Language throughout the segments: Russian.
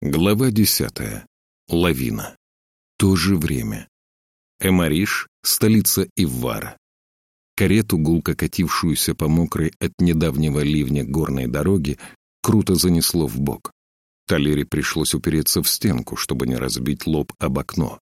Глава десятая. Лавина. То же время. Эмариш, столица Иввара. Карету, гулко катившуюся по мокрой от недавнего ливня горной дороги, круто занесло в бок. Талере пришлось упереться в стенку, чтобы не разбить лоб об окно.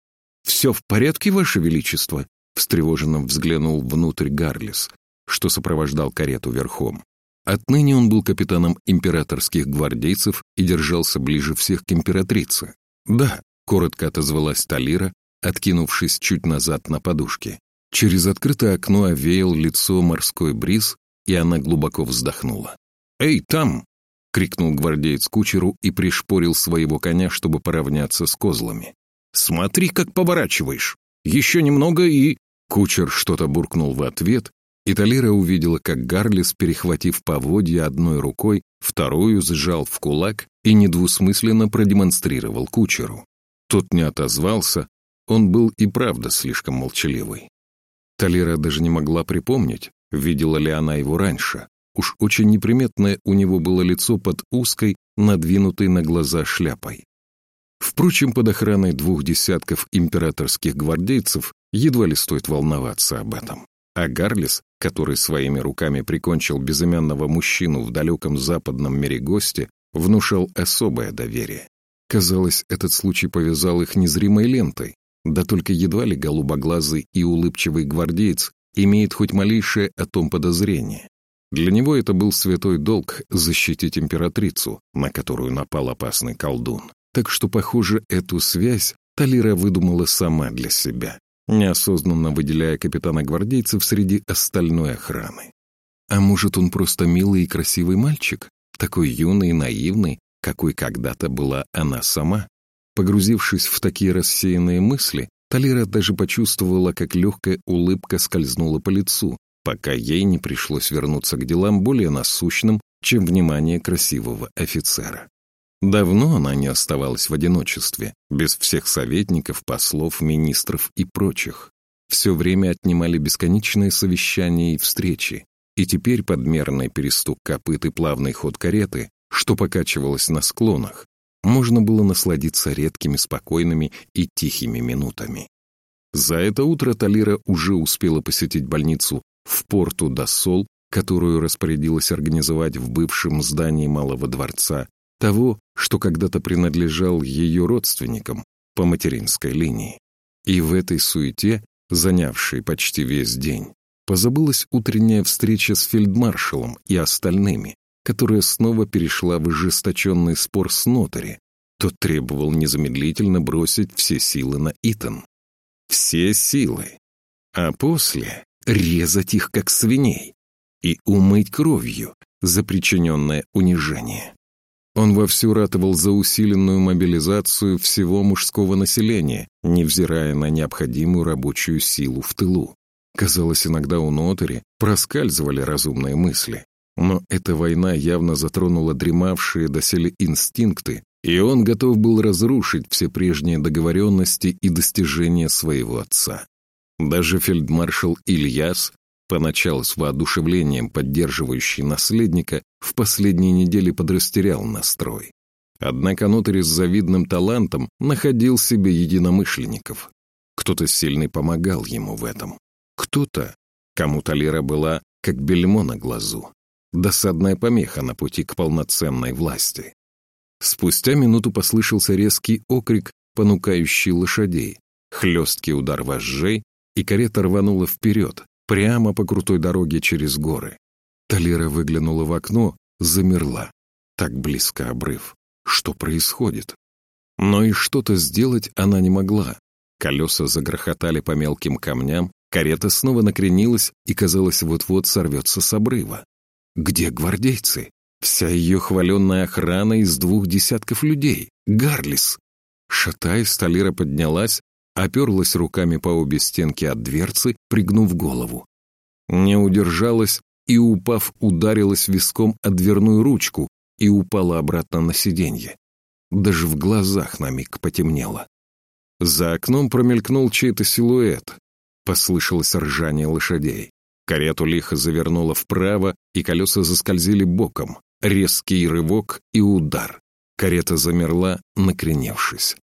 «Все в порядке, Ваше Величество?» Встревоженно взглянул внутрь Гарлис, что сопровождал карету верхом. Отныне он был капитаном императорских гвардейцев и держался ближе всех к императрице. «Да», — коротко отозвалась Талира, откинувшись чуть назад на подушке. Через открытое окно овеял лицо морской бриз, и она глубоко вздохнула. «Эй, там!» — крикнул гвардеец кучеру и пришпорил своего коня, чтобы поравняться с козлами. «Смотри, как поворачиваешь! Еще немного и...» Кучер что-то буркнул в ответ, и Талира увидела, как Гарлис, перехватив поводья одной рукой, вторую сжал в кулак и недвусмысленно продемонстрировал кучеру. Тот не отозвался, он был и правда слишком молчаливый. Талира даже не могла припомнить, видела ли она его раньше. Уж очень неприметное у него было лицо под узкой, надвинутой на глаза шляпой. Впрочем, под охраной двух десятков императорских гвардейцев едва ли стоит волноваться об этом. А Гарлис, который своими руками прикончил безымянного мужчину в далеком западном мире гости, внушал особое доверие. Казалось, этот случай повязал их незримой лентой, да только едва ли голубоглазый и улыбчивый гвардеец имеет хоть малейшее о том подозрение. Для него это был святой долг защитить императрицу, на которую напал опасный колдун. Так что, похоже, эту связь Талира выдумала сама для себя неосознанно выделяя капитана гвардейцев среди остальной охраны. А может, он просто милый и красивый мальчик, такой юный и наивный, какой когда-то была она сама? Погрузившись в такие рассеянные мысли, Талира даже почувствовала, как легкая улыбка скользнула по лицу, пока ей не пришлось вернуться к делам более насущным, чем внимание красивого офицера. Давно она не оставалась в одиночестве, без всех советников, послов, министров и прочих. Все время отнимали бесконечные совещания и встречи, и теперь подмерный перестук копыт и плавный ход кареты, что покачивалось на склонах, можно было насладиться редкими спокойными и тихими минутами. За это утро Талира уже успела посетить больницу в порту Досол, которую распорядилась организовать в бывшем здании Малого дворца того, что когда-то принадлежал ее родственникам по материнской линии. И в этой суете, занявшей почти весь день, позабылась утренняя встреча с фельдмаршалом и остальными, которая снова перешла в ожесточенный спор с нотари. Тот требовал незамедлительно бросить все силы на Итан. Все силы. А после резать их, как свиней, и умыть кровью за причиненное унижение. Он вовсю ратовал за усиленную мобилизацию всего мужского населения, невзирая на необходимую рабочую силу в тылу. Казалось, иногда у Нотари проскальзывали разумные мысли. Но эта война явно затронула дремавшие доселе инстинкты, и он готов был разрушить все прежние договоренности и достижения своего отца. Даже фельдмаршал Ильяс поначалу с воодушевлением поддерживающий наследника, в последние недели подрастерял настрой. Однако Нотари с завидным талантом находил себе единомышленников. Кто-то сильный помогал ему в этом. Кто-то, кому Талера была как бельмо на глазу. Досадная помеха на пути к полноценной власти. Спустя минуту послышался резкий окрик, понукающий лошадей, хлесткий удар вожжей, и карета рванула вперед, прямо по крутой дороге через горы. Талера выглянула в окно, замерла. Так близко обрыв. Что происходит? Но и что-то сделать она не могла. Колеса загрохотали по мелким камням, карета снова накренилась и, казалось, вот-вот сорвется с обрыва. Где гвардейцы? Вся ее хваленная охрана из двух десятков людей. Гарлис! Шатаясь, Талира поднялась, оперлась руками по обе стенки от дверцы, пригнув голову. Не удержалась и, упав, ударилась виском о дверную ручку и упала обратно на сиденье. Даже в глазах на миг потемнело. За окном промелькнул чей-то силуэт. Послышалось ржание лошадей. Карету лихо завернуло вправо, и колеса заскользили боком. Резкий рывок и удар. Карета замерла, накреневшись.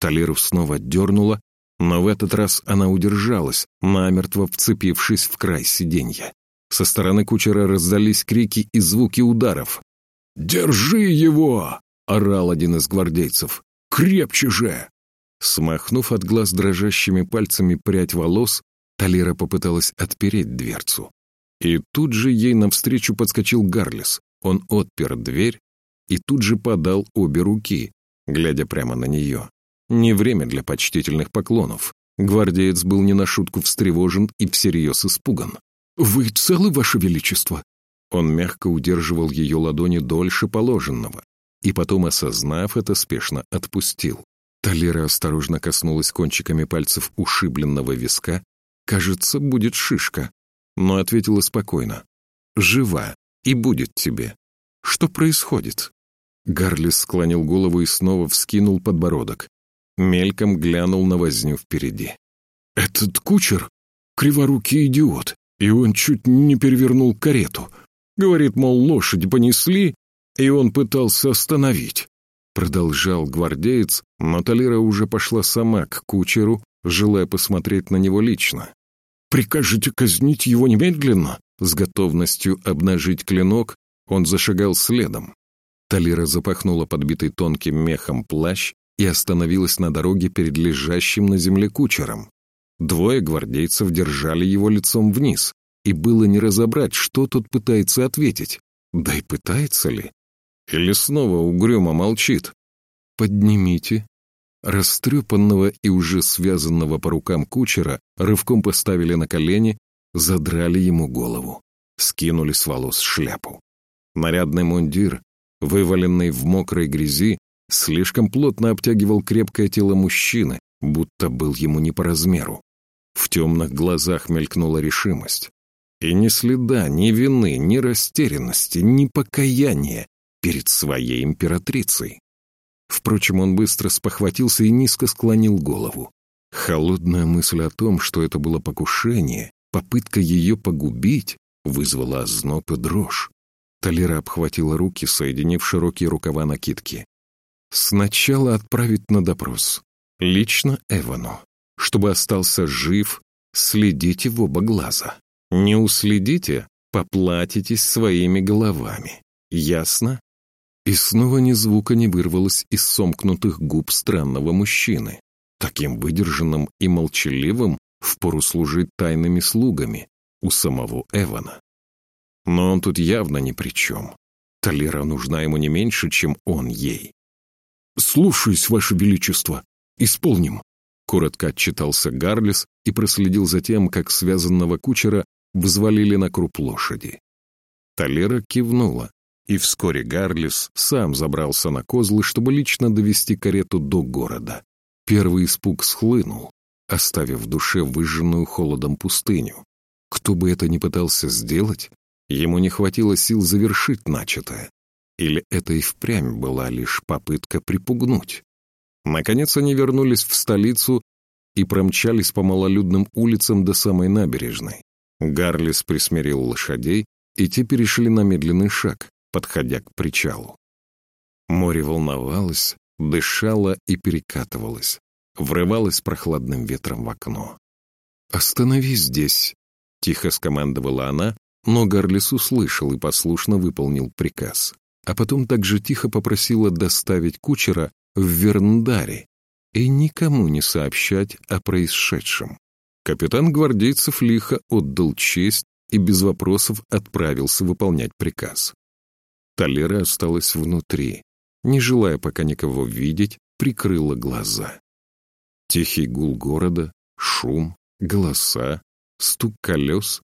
Талиру снова дернула, но в этот раз она удержалась, намертво вцепившись в край сиденья. Со стороны кучера раздались крики и звуки ударов. «Держи его!» — орал один из гвардейцев. «Крепче же!» Смахнув от глаз дрожащими пальцами прядь волос, Талира попыталась отпереть дверцу. И тут же ей навстречу подскочил Гарлис. Он отпер дверь и тут же подал обе руки, глядя прямо на нее. Не время для почтительных поклонов. Гвардеец был не на шутку встревожен и всерьез испуган. «Вы целы, Ваше Величество?» Он мягко удерживал ее ладони дольше положенного, и потом, осознав это, спешно отпустил. Талера осторожно коснулась кончиками пальцев ушибленного виска. «Кажется, будет шишка», но ответила спокойно. «Жива, и будет тебе. Что происходит?» Гарлис склонил голову и снова вскинул подбородок мельком глянул на возню впереди. «Этот кучер — криворукий идиот, и он чуть не перевернул карету. Говорит, мол, лошадь понесли, и он пытался остановить». Продолжал гвардеец, но Талира уже пошла сама к кучеру, желая посмотреть на него лично. «Прикажете казнить его немедленно?» С готовностью обнажить клинок он зашагал следом. Талира запахнула подбитый тонким мехом плащ и остановилась на дороге перед лежащим на земле кучером. Двое гвардейцев держали его лицом вниз, и было не разобрать, что тот пытается ответить. Да и пытается ли? Или снова угрюмо молчит? «Поднимите». Растрепанного и уже связанного по рукам кучера рывком поставили на колени, задрали ему голову, скинули с волос шляпу. Нарядный мундир, вываленный в мокрой грязи, слишком плотно обтягивал крепкое тело мужчины, будто был ему не по размеру. В темных глазах мелькнула решимость. И ни следа, ни вины, ни растерянности, ни покаяния перед своей императрицей. Впрочем, он быстро спохватился и низко склонил голову. Холодная мысль о том, что это было покушение, попытка ее погубить, вызвала озноб и дрожь. Талера обхватила руки, соединив широкие рукава накидки. Сначала отправить на допрос. Лично Эвану. Чтобы остался жив, следите в оба глаза. Не уследите, поплатитесь своими головами. Ясно? И снова ни звука не вырвалось из сомкнутых губ странного мужчины. Таким выдержанным и молчаливым впору служить тайными слугами у самого Эвана. Но он тут явно ни при чем. Талера нужна ему не меньше, чем он ей. «Слушаюсь, Ваше Величество. Исполним». Коротко отчитался Гарлис и проследил за тем, как связанного кучера взвалили на круп лошади. Талера кивнула, и вскоре Гарлис сам забрался на козлы, чтобы лично довести карету до города. Первый испуг схлынул, оставив в душе выжженную холодом пустыню. Кто бы это ни пытался сделать, ему не хватило сил завершить начатое. Или это и впрямь была лишь попытка припугнуть? Наконец они вернулись в столицу и промчались по малолюдным улицам до самой набережной. Гарлис присмирил лошадей, и те перешли на медленный шаг, подходя к причалу. Море волновалось, дышало и перекатывалось, врывалось прохладным ветром в окно. «Остановись здесь», — тихо скомандовала она, но Гарлис услышал и послушно выполнил приказ а потом также тихо попросила доставить кучера в Верндаре и никому не сообщать о происшедшем. Капитан гвардейцев лихо отдал честь и без вопросов отправился выполнять приказ. Талера осталась внутри, не желая пока никого видеть, прикрыла глаза. Тихий гул города, шум, голоса, стук колес,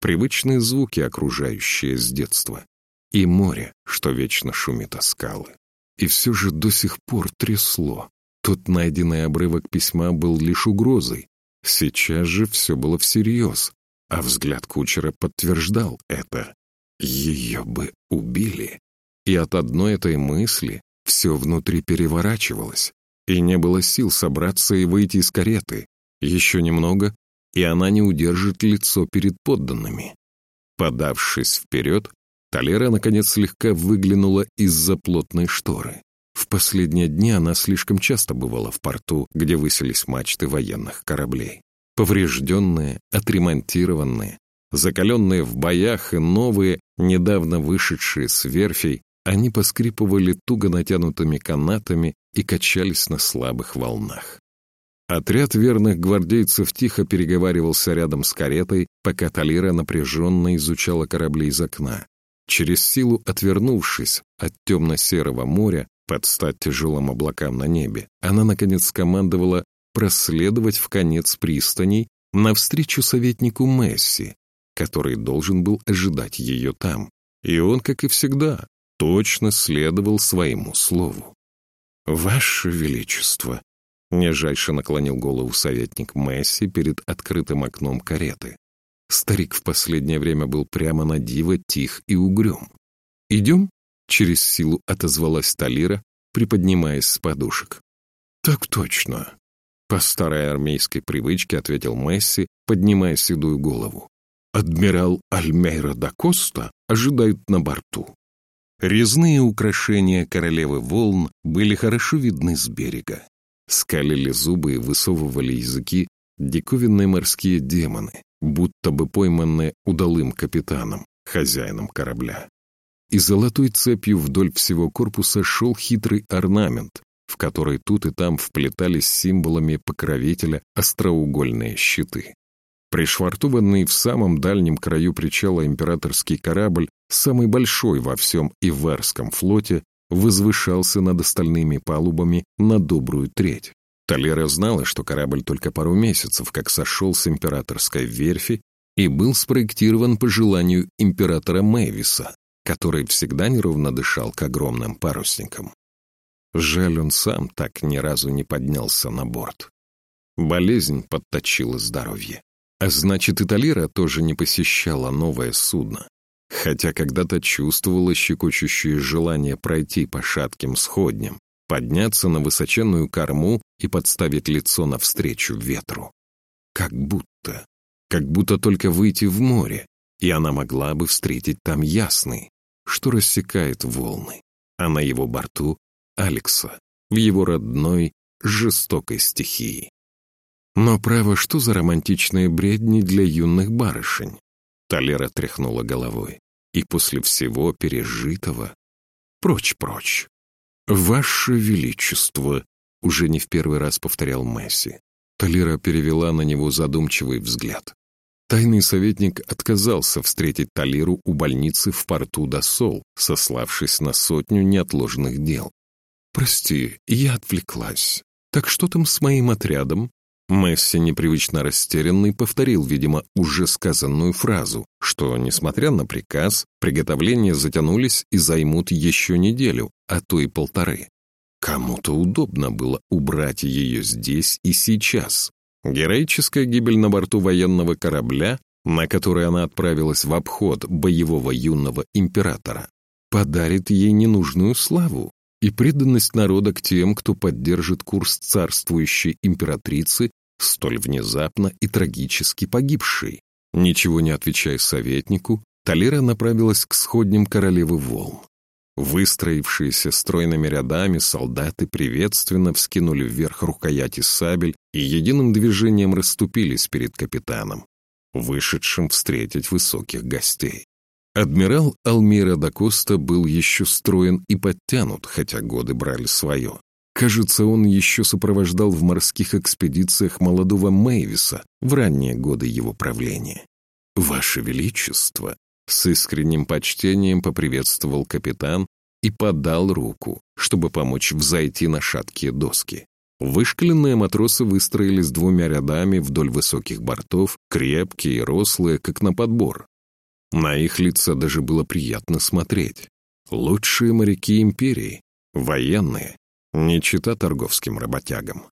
привычные звуки, окружающие с детства и море, что вечно шумит о скалы. И все же до сих пор трясло. Тот найденный обрывок письма был лишь угрозой. Сейчас же все было всерьез, а взгляд кучера подтверждал это. Ее бы убили. И от одной этой мысли все внутри переворачивалось, и не было сил собраться и выйти из кареты. Еще немного, и она не удержит лицо перед подданными. Подавшись вперед, Талера, наконец, слегка выглянула из-за плотной шторы. В последние дни она слишком часто бывала в порту, где высились мачты военных кораблей. Поврежденные, отремонтированные, закаленные в боях и новые, недавно вышедшие с верфей, они поскрипывали туго натянутыми канатами и качались на слабых волнах. Отряд верных гвардейцев тихо переговаривался рядом с каретой, пока Талира напряженно изучала корабли из окна. Через силу отвернувшись от темно-серого моря, под стать тяжелым облакам на небе, она, наконец, скомандовала проследовать в конец пристаней навстречу советнику Месси, который должен был ожидать ее там. И он, как и всегда, точно следовал своему слову. «Ваше Величество!» — нежайше наклонил голову советник Месси перед открытым окном кареты. Старик в последнее время был прямо на диво тих и угрюм. «Идем?» — через силу отозвалась Талира, приподнимаясь с подушек. «Так точно!» — по старой армейской привычке ответил Месси, поднимая седую голову. «Адмирал Альмейра да Коста ожидает на борту». Резные украшения королевы волн были хорошо видны с берега. Скалили зубы и высовывали языки диковинные морские демоны, будто бы пойманные удалым капитаном, хозяином корабля. И золотой цепью вдоль всего корпуса шел хитрый орнамент, в который тут и там вплетались символами покровителя остроугольные щиты. Пришвартованный в самом дальнем краю причала императорский корабль, самый большой во всем Иварском флоте, возвышался над остальными палубами на добрую треть. Талера знала, что корабль только пару месяцев как сошел с императорской верфи и был спроектирован по желанию императора Мэвиса, который всегда неровно дышал к огромным парусникам. Жаль, он сам так ни разу не поднялся на борт. Болезнь подточила здоровье. А значит, и Талира тоже не посещала новое судно. Хотя когда-то чувствовала щекочущее желание пройти по шатким сходням, подняться на высоченную корму и подставить лицо навстречу ветру. Как будто, как будто только выйти в море, и она могла бы встретить там ясный, что рассекает волны, а на его борту — Алекса, в его родной, жестокой стихии. Но, право, что за романтичные бредни для юных барышень? Талера тряхнула головой. И после всего пережитого... Прочь-прочь. «Ваше Величество!» — уже не в первый раз повторял Месси. Талера перевела на него задумчивый взгляд. Тайный советник отказался встретить Талиру у больницы в порту Досол, сославшись на сотню неотложных дел. «Прости, я отвлеклась. Так что там с моим отрядом?» Месси, непривычно растерянный, повторил, видимо, уже сказанную фразу, что, несмотря на приказ, приготовления затянулись и займут еще неделю, а то и полторы. Кому-то удобно было убрать ее здесь и сейчас. Героическая гибель на борту военного корабля, на который она отправилась в обход боевого юного императора, подарит ей ненужную славу и преданность народа к тем, кто поддержит курс царствующей императрицы столь внезапно и трагически погибшей. Ничего не отвечая советнику, Талира направилась к сходням королевы волн. Выстроившиеся стройными рядами солдаты приветственно вскинули вверх рукояти сабель и единым движением расступились перед капитаном, вышедшим встретить высоких гостей. Адмирал Алмира да Коста был еще строен и подтянут, хотя годы брали свое. Кажется, он еще сопровождал в морских экспедициях молодого Мэйвиса в ранние годы его правления. «Ваше Величество!» С искренним почтением поприветствовал капитан и подал руку, чтобы помочь взойти на шаткие доски. Вышкаленные матросы выстроились двумя рядами вдоль высоких бортов, крепкие и рослые, как на подбор. На их лица даже было приятно смотреть. Лучшие моряки империи, военные, не чита торговским работягам.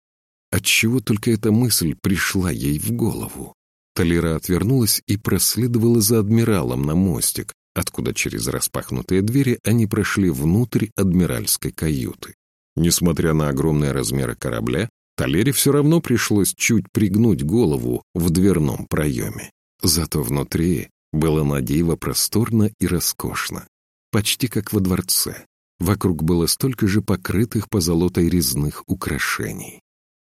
Отчего только эта мысль пришла ей в голову? Талера отвернулась и проследовала за адмиралом на мостик, откуда через распахнутые двери они прошли внутрь адмиральской каюты. Несмотря на огромные размеры корабля, Талере все равно пришлось чуть пригнуть голову в дверном проеме. Зато внутри было надиво просторно и роскошно, почти как во дворце. Вокруг было столько же покрытых позолотой резных украшений.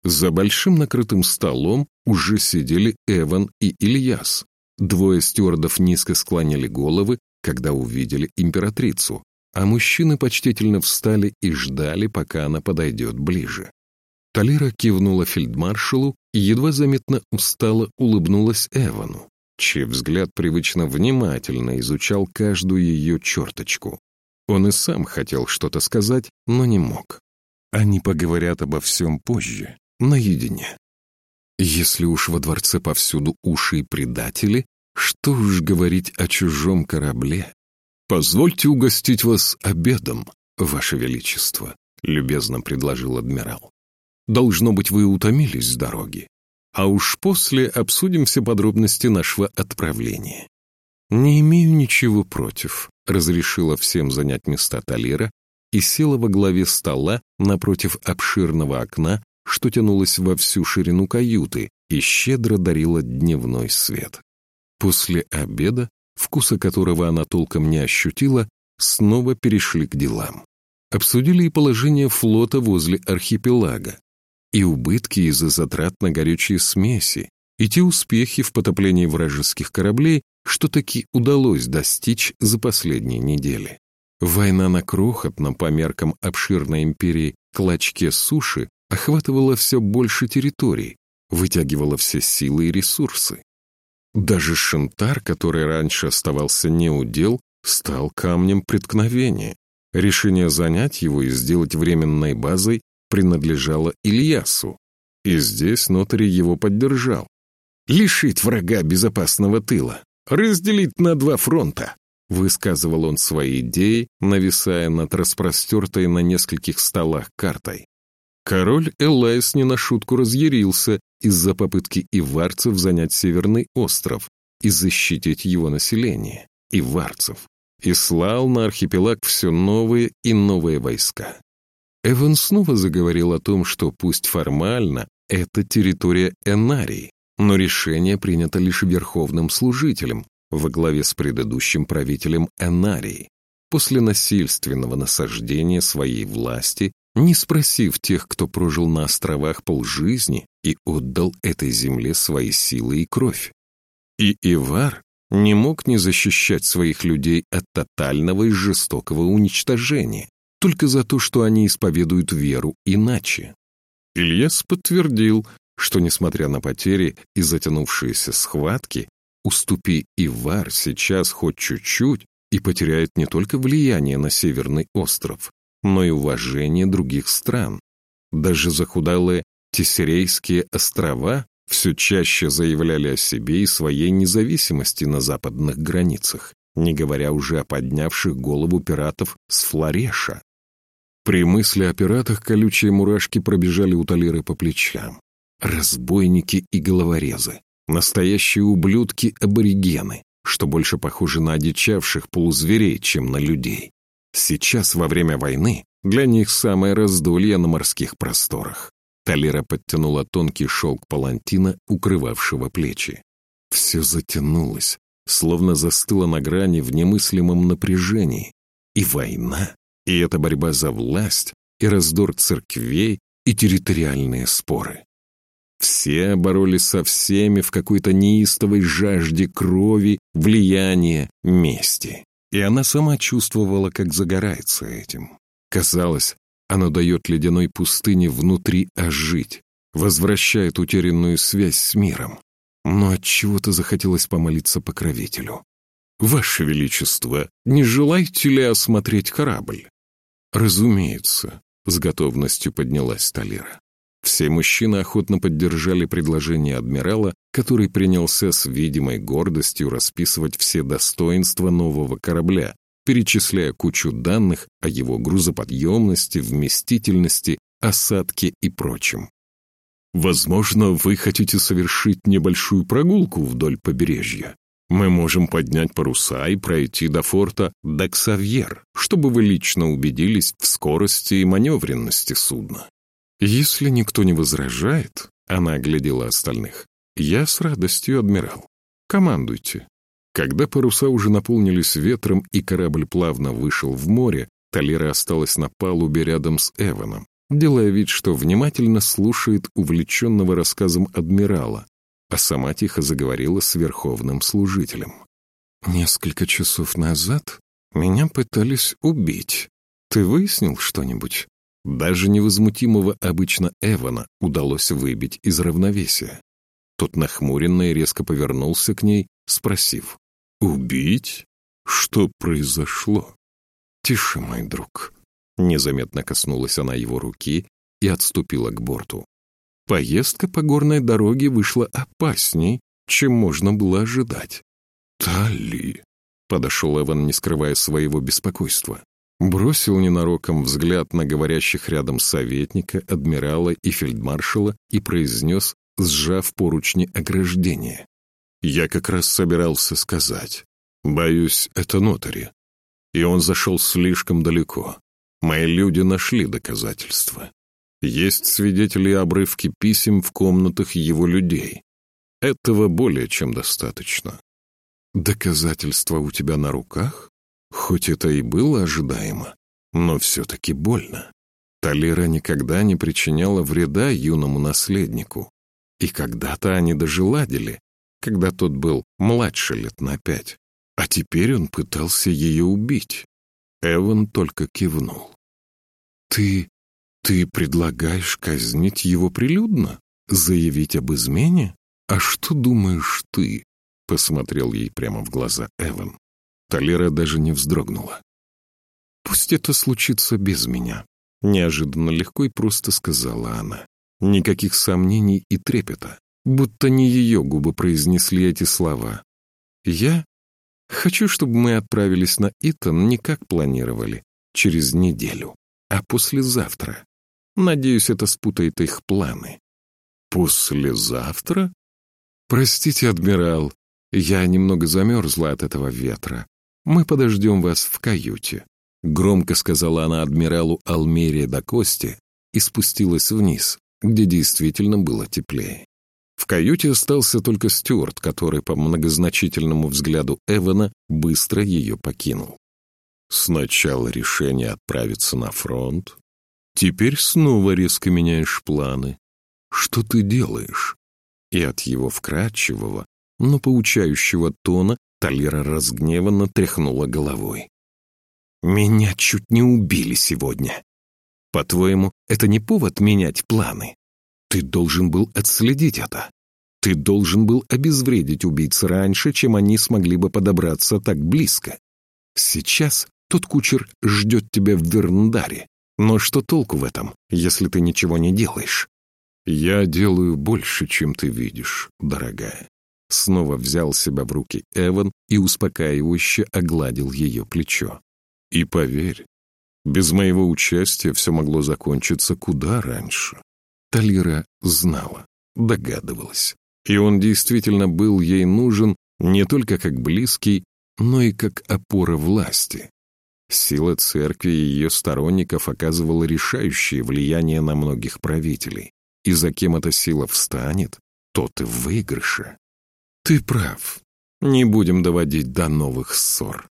За большим накрытым столом уже сидели Эван и Ильяс. Двое стюардов низко склонили головы, когда увидели императрицу, а мужчины почтительно встали и ждали, пока она подойдет ближе. Талира кивнула фельдмаршалу и едва заметно устало улыбнулась Эвану, чей взгляд привычно внимательно изучал каждую ее черточку. Он и сам хотел что-то сказать, но не мог. Они поговорят обо всем позже, наедине. Если уж во дворце повсюду уши и предатели, что уж говорить о чужом корабле. «Позвольте угостить вас обедом, ваше величество», — любезно предложил адмирал. «Должно быть, вы утомились с дороги. А уж после обсудим все подробности нашего отправления». «Не имею ничего против», — разрешила всем занять места Талира и села во главе стола напротив обширного окна, что тянулось во всю ширину каюты и щедро дарило дневной свет. После обеда, вкуса которого она толком не ощутила, снова перешли к делам. Обсудили и положение флота возле архипелага, и убытки из-за затрат на горючие смеси, и те успехи в потоплении вражеских кораблей, что таки удалось достичь за последние недели. Война на крохотном по меркам обширной империи клочке суши охватывала все больше территорий, вытягивала все силы и ресурсы. Даже Шантар, который раньше оставался неудел, стал камнем преткновения. Решение занять его и сделать временной базой принадлежало Ильясу, и здесь Нотари его поддержал. «Лишить врага безопасного тыла, разделить на два фронта», высказывал он свои идеи, нависая над распростертой на нескольких столах картой. Король Элайс не на шутку разъярился из-за попытки иварцев занять Северный остров и защитить его население, иварцев, и слал на архипелаг все новые и новые войска. Эван снова заговорил о том, что пусть формально это территория Энарии, но решение принято лишь верховным служителем во главе с предыдущим правителем Энарии. После насильственного насаждения своей власти, не спросив тех, кто прожил на островах полжизни и отдал этой земле свои силы и кровь. И Ивар не мог не защищать своих людей от тотального и жестокого уничтожения, только за то, что они исповедуют веру иначе. Ильяс подтвердил, что, несмотря на потери и затянувшиеся схватки, уступи Ивар сейчас хоть чуть-чуть и потеряет не только влияние на Северный остров, но и уважение других стран. Даже захудалые Тессерейские острова все чаще заявляли о себе и своей независимости на западных границах, не говоря уже о поднявших голову пиратов с Флореша. При мысли о пиратах колючие мурашки пробежали у Талиры по плечам. Разбойники и головорезы. Настоящие ублюдки-аборигены, что больше похожи на одичавших полузверей, чем на людей. Сейчас, во время войны, для них самое раздолье на морских просторах. Талира подтянула тонкий шелк палантина, укрывавшего плечи. Все затянулось, словно застыло на грани в немыслимом напряжении. И война, и эта борьба за власть, и раздор церквей, и территориальные споры. Все боролись со всеми в какой-то неистовой жажде крови, влияния, мести. И она сама чувствовала, как загорается этим. Казалось, оно дает ледяной пустыне внутри ожить, возвращает утерянную связь с миром. Но от чего то захотелось помолиться покровителю. «Ваше Величество, не желаете ли осмотреть корабль?» «Разумеется», — с готовностью поднялась Талира. Все мужчины охотно поддержали предложение адмирала, который принялся с видимой гордостью расписывать все достоинства нового корабля, перечисляя кучу данных о его грузоподъемности, вместительности, осадке и прочем. Возможно, вы хотите совершить небольшую прогулку вдоль побережья. Мы можем поднять паруса и пройти до форта Дексавьер, чтобы вы лично убедились в скорости и маневренности судна. Если никто не возражает, она оглядела остальных, я с радостью, адмирал. Командуйте. Когда паруса уже наполнились ветром и корабль плавно вышел в море, Талира осталась на палубе рядом с Эваном, делая вид, что внимательно слушает увлеченного рассказом адмирала, а сама тихо заговорила с верховным служителем. «Несколько часов назад меня пытались убить. Ты выяснил что-нибудь?» Даже невозмутимого обычно Эвана удалось выбить из равновесия. Тот нахмуренно и резко повернулся к ней, спросив. «Убить? Что произошло?» «Тише, мой друг». Незаметно коснулась она его руки и отступила к борту. Поездка по горной дороге вышла опасней, чем можно было ожидать. «Тали!» — подошел Эван, не скрывая своего беспокойства. Бросил ненароком взгляд на говорящих рядом советника, адмирала и фельдмаршала и произнес, сжав поручни ограждения. «Я как раз собирался сказать. Боюсь, это нотари. И он зашел слишком далеко. Мои люди нашли доказательства. Есть свидетели обрывки писем в комнатах его людей. Этого более чем достаточно. Доказательства у тебя на руках? Хоть это и было ожидаемо, но все-таки больно. Талира никогда не причиняла вреда юному наследнику. И когда-то они даже ладили, когда тот был младше лет на пять. А теперь он пытался ее убить. Эван только кивнул. «Ты... ты предлагаешь казнить его прилюдно? Заявить об измене? А что думаешь ты?» Посмотрел ей прямо в глаза Эван. Талера даже не вздрогнула. «Пусть это случится без меня», — неожиданно легко и просто сказала она. Никаких сомнений и трепета, будто не ее губы произнесли эти слова. «Я хочу, чтобы мы отправились на Итан не как планировали, через неделю, а послезавтра. Надеюсь, это спутает их планы». «Послезавтра?» «Простите, адмирал, я немного замерзла от этого ветра. «Мы подождем вас в каюте», — громко сказала она адмиралу Алмерия до Кости и спустилась вниз, где действительно было теплее. В каюте остался только Стюарт, который по многозначительному взгляду Эвана быстро ее покинул. Сначала решение отправиться на фронт, теперь снова резко меняешь планы. Что ты делаешь? И от его вкрадчивого, но поучающего тона Талира разгневанно тряхнула головой. «Меня чуть не убили сегодня. По-твоему, это не повод менять планы? Ты должен был отследить это. Ты должен был обезвредить убийц раньше, чем они смогли бы подобраться так близко. Сейчас тот кучер ждет тебя в Верндаре. Но что толку в этом, если ты ничего не делаешь? Я делаю больше, чем ты видишь, дорогая. Снова взял себя в руки Эван и успокаивающе огладил ее плечо. «И поверь, без моего участия все могло закончиться куда раньше». Талира знала, догадывалась. И он действительно был ей нужен не только как близкий, но и как опора власти. Сила церкви и ее сторонников оказывала решающее влияние на многих правителей. И за кем эта сила встанет, тот и в выигрыше. Ты прав. Не будем доводить до новых ссор.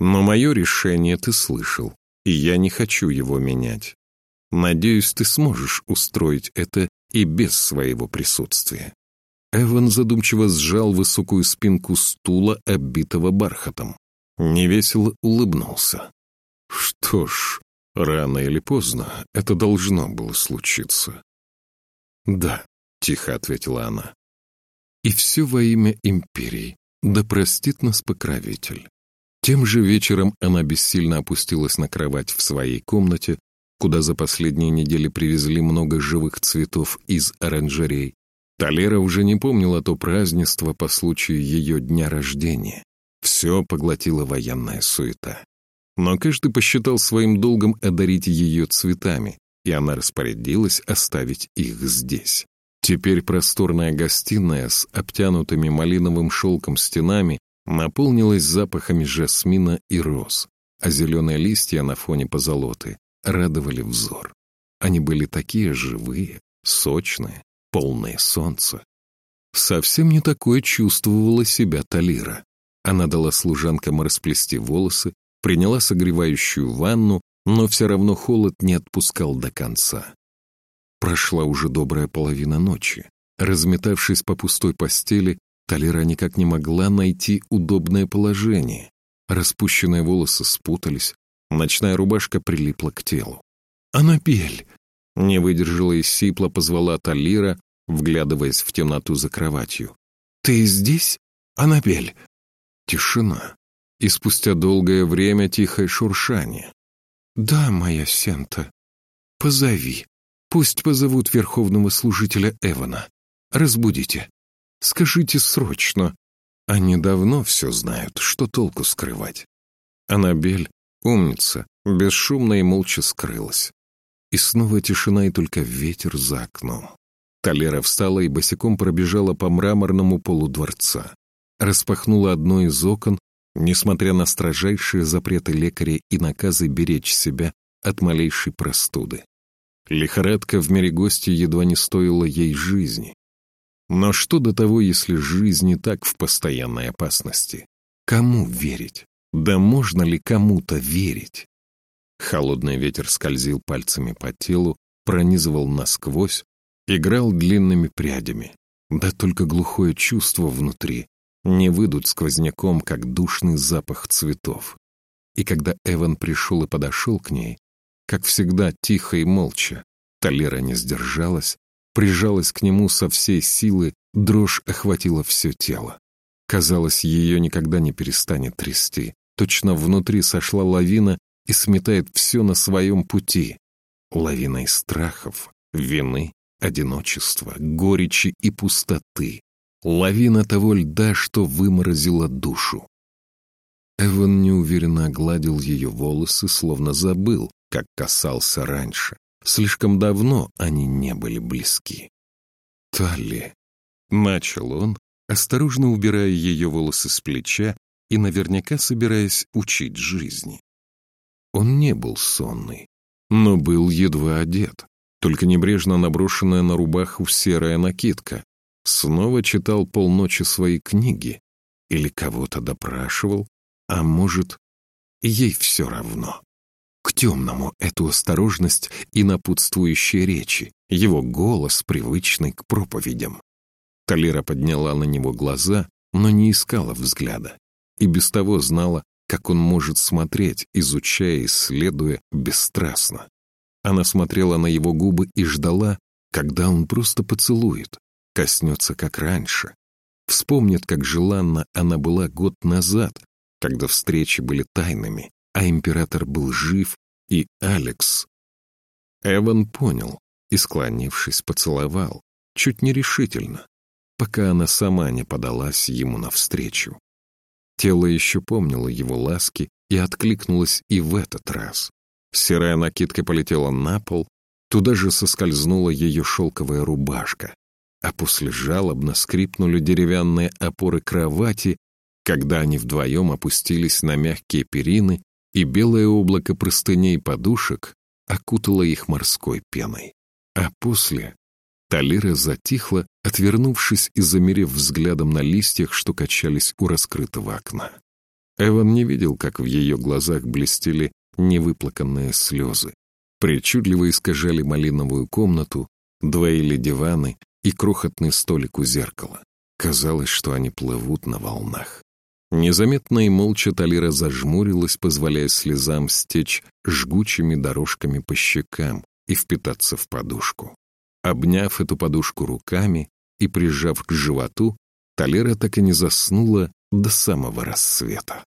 Но мое решение ты слышал, и я не хочу его менять. Надеюсь, ты сможешь устроить это и без своего присутствия. Эван задумчиво сжал высокую спинку стула, оббитого бархатом. Невесело улыбнулся. Что ж, рано или поздно это должно было случиться. «Да», — тихо ответила она. И все во имя империи. Да простит нас покровитель. Тем же вечером она бессильно опустилась на кровать в своей комнате, куда за последние недели привезли много живых цветов из оранжерей. Талера уже не помнила то празднество по случаю ее дня рождения. Все поглотила военная суета. Но каждый посчитал своим долгом одарить ее цветами, и она распорядилась оставить их здесь. Теперь просторная гостиная с обтянутыми малиновым шелком стенами наполнилась запахами жасмина и роз, а зеленые листья на фоне позолоты радовали взор. Они были такие живые, сочные, полные солнца. Совсем не такое чувствовала себя Талира. Она дала служанкам расплести волосы, приняла согревающую ванну, но все равно холод не отпускал до конца. Прошла уже добрая половина ночи. Разметавшись по пустой постели, Талера никак не могла найти удобное положение. Распущенные волосы спутались, ночная рубашка прилипла к телу. «Анабель!» — не выдержала и сипла позвала Талира, вглядываясь в темноту за кроватью. «Ты здесь, Анабель?» Тишина. И спустя долгое время тихое шуршание. «Да, моя Сента. Позови. Пусть позовут верховного служителя Эвана. Разбудите. Скажите срочно. Они давно все знают, что толку скрывать». Анабель, умница, бесшумно и молча скрылась. И снова тишина и только ветер за окном. Талера встала и босиком пробежала по мраморному полу дворца. Распахнула одно из окон, несмотря на строжайшие запреты лекаря и наказы беречь себя от малейшей простуды. Лихорадка в мире гостя едва не стоила ей жизни. Но что до того, если жизнь не так в постоянной опасности? Кому верить? Да можно ли кому-то верить? Холодный ветер скользил пальцами по телу, пронизывал насквозь, играл длинными прядями. Да только глухое чувство внутри не выйдут сквозняком, как душный запах цветов. И когда Эван пришел и подошел к ней, как всегда тихо и молча, Талера не сдержалась, прижалась к нему со всей силы, дрожь охватила все тело. Казалось, ее никогда не перестанет трясти. Точно внутри сошла лавина и сметает все на своем пути. Лавина из страхов, вины, одиночества, горечи и пустоты. Лавина того льда, что выморозила душу. Эван неуверенно огладил ее волосы, словно забыл, как касался раньше. Слишком давно они не были близки. «Талли», — начал он, осторожно убирая ее волосы с плеча и наверняка собираясь учить жизни. Он не был сонный, но был едва одет, только небрежно наброшенная на рубаху серая накидка. Снова читал полночи свои книги или кого-то допрашивал, а может, ей все равно. К темному эту осторожность и напутствующие речи, его голос, привычный к проповедям. Талира подняла на него глаза, но не искала взгляда, и без того знала, как он может смотреть, изучая, исследуя бесстрастно. Она смотрела на его губы и ждала, когда он просто поцелует, коснется как раньше. Вспомнит, как желанно она была год назад, когда встречи были тайными, а император был жив, и Алекс. Эван понял и, склонившись, поцеловал, чуть нерешительно, пока она сама не подалась ему навстречу. Тело еще помнило его ласки и откликнулось и в этот раз. Серая накидка полетела на пол, туда же соскользнула ее шелковая рубашка, а после жалобно скрипнули деревянные опоры кровати, когда они вдвоем опустились на мягкие перины, и белое облако простыней и подушек окутало их морской пеной. А после Талира затихла, отвернувшись и замерев взглядом на листьях, что качались у раскрытого окна. Эван не видел, как в ее глазах блестели невыплаканные слезы. Причудливо искажали малиновую комнату, двоили диваны и крохотный столик у зеркала. Казалось, что они плывут на волнах. Незаметно и молча Талира зажмурилась, позволяя слезам стечь жгучими дорожками по щекам и впитаться в подушку. Обняв эту подушку руками и прижав к животу, Талера так и не заснула до самого рассвета.